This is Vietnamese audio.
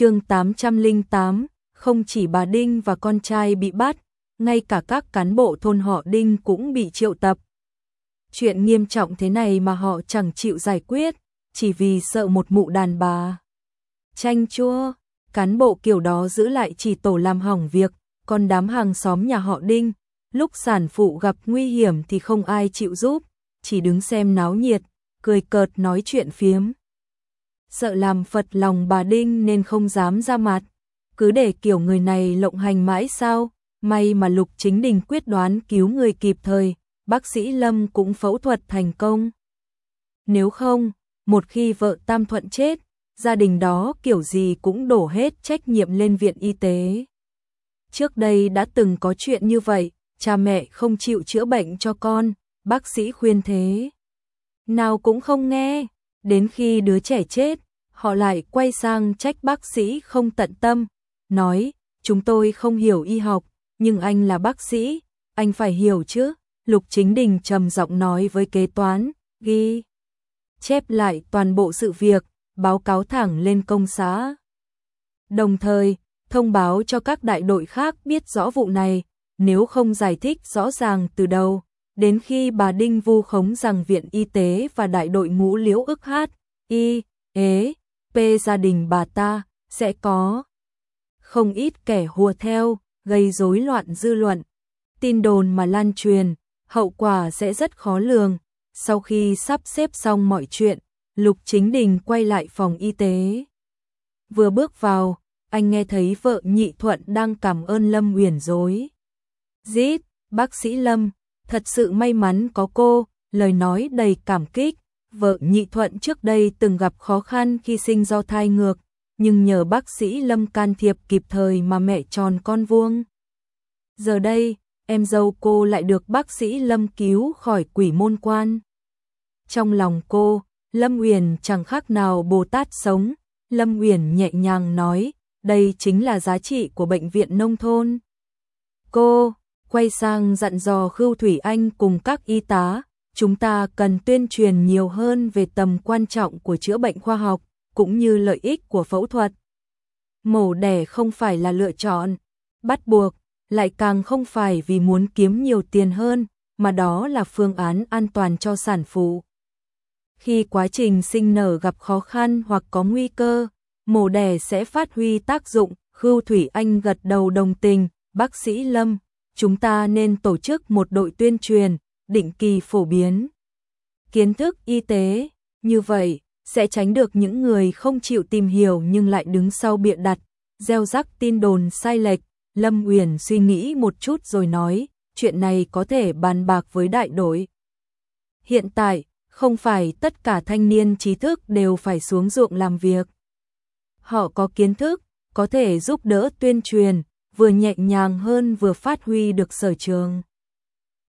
chương 808, không chỉ bà Đinh và con trai bị bắt, ngay cả các cán bộ thôn họ Đinh cũng bị triệu tập. Chuyện nghiêm trọng thế này mà họ chẳng chịu giải quyết, chỉ vì sợ một mụ đàn bà. Chanh chua, cán bộ kiểu đó giữ lại chỉ tổ làm hỏng việc, còn đám hàng xóm nhà họ Đinh, lúc sản phụ gặp nguy hiểm thì không ai chịu giúp, chỉ đứng xem náo nhiệt, cười cợt nói chuyện phiếm. Sợ làm phật lòng bà Đinh nên không dám ra mặt, cứ để kiểu người này lộng hành mãi sao, may mà Lục Chính Đình quyết đoán cứu người kịp thời, bác sĩ Lâm cũng phẫu thuật thành công. Nếu không, một khi vợ Tam Thuận chết, gia đình đó kiểu gì cũng đổ hết trách nhiệm lên viện y tế. Trước đây đã từng có chuyện như vậy, cha mẹ không chịu chữa bệnh cho con, bác sĩ khuyên thế. Nào cũng không nghe, đến khi đứa trẻ chết, họ lại quay sang trách bác sĩ không tận tâm, nói, chúng tôi không hiểu y học, nhưng anh là bác sĩ, anh phải hiểu chứ. Lục Chính Đình trầm giọng nói với kế toán, ghi chép lại toàn bộ sự việc, báo cáo thẳng lên công xã. Đồng thời, thông báo cho các đại đội khác biết rõ vụ này, nếu không giải thích rõ ràng từ đầu, đến khi bà Đinh vu khống rằng viện y tế và đại đội ngũ liễu ức hát, y, ế, p gia đình bà ta, sẽ có không ít kẻ hùa theo, gây rối loạn dư luận. Tin đồn mà lan truyền, hậu quả sẽ rất khó lường. Sau khi sắp xếp xong mọi chuyện, Lục Chính Đình quay lại phòng y tế. Vừa bước vào, anh nghe thấy vợ Nhị Thuận đang cảm ơn Lâm Uyển dối. Dít, bác sĩ Lâm, thật sự may mắn có cô, lời nói đầy cảm kích. Vợ Nhị Thuận trước đây từng gặp khó khăn khi sinh do thai ngược, nhưng nhờ bác sĩ Lâm can thiệp kịp thời mà mẹ tròn con vuông. Giờ đây, em dâu cô lại được bác sĩ Lâm cứu khỏi quỷ môn quan. Trong lòng cô, Lâm Uyển chẳng khác nào Bồ Tát sống, Lâm Uyển nhẹ nhàng nói, đây chính là giá trị của bệnh viện nông thôn. Cô quay sang dặn dò Khưu Thủy Anh cùng các y tá, chúng ta cần tuyên truyền nhiều hơn về tầm quan trọng của chữa bệnh khoa học, cũng như lợi ích của phẫu thuật. Mổ đẻ không phải là lựa chọn, bắt buộc, lại càng không phải vì muốn kiếm nhiều tiền hơn, mà đó là phương án an toàn cho sản phụ. Khi quá trình sinh nở gặp khó khăn hoặc có nguy cơ, mổ đẻ sẽ phát huy tác dụng, Khưu Thủy Anh gật đầu đồng tình, bác sĩ Lâm, chúng ta nên tổ chức một đội tuyên truyền, định kỳ phổ biến. Kiến thức y tế, như vậy, sẽ tránh được những người không chịu tìm hiểu nhưng lại đứng sau bịa đặt, gieo rắc tin đồn sai lệch. Lâm Uyển suy nghĩ một chút rồi nói, chuyện này có thể bàn bạc với đại đội. Hiện tại, không phải tất cả thanh niên trí thức đều phải xuống ruộng làm việc. Họ có kiến thức, có thể giúp đỡ tuyên truyền, vừa nhẹ nhàng hơn vừa phát huy được sở trường.